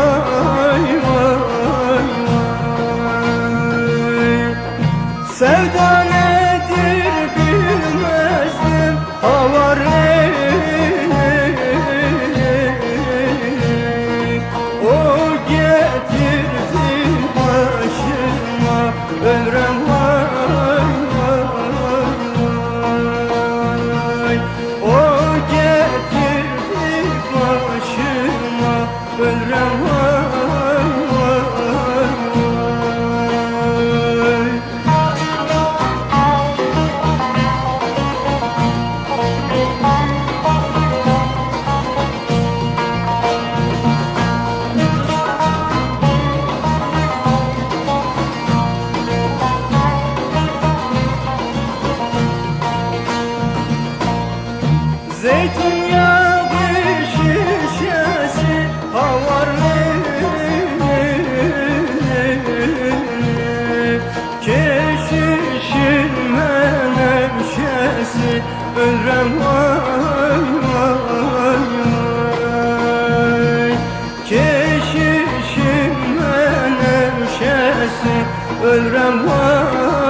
love Zeytinyağı bir şişesi havarlı Keşişin menemşesi ölrem vay vay vay. Keşişin menemşesi ölrem vay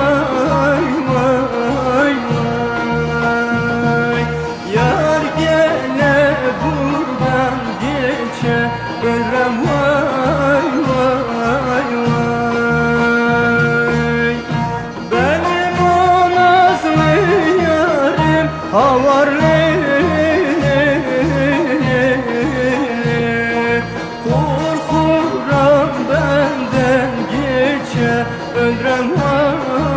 ölürəm ha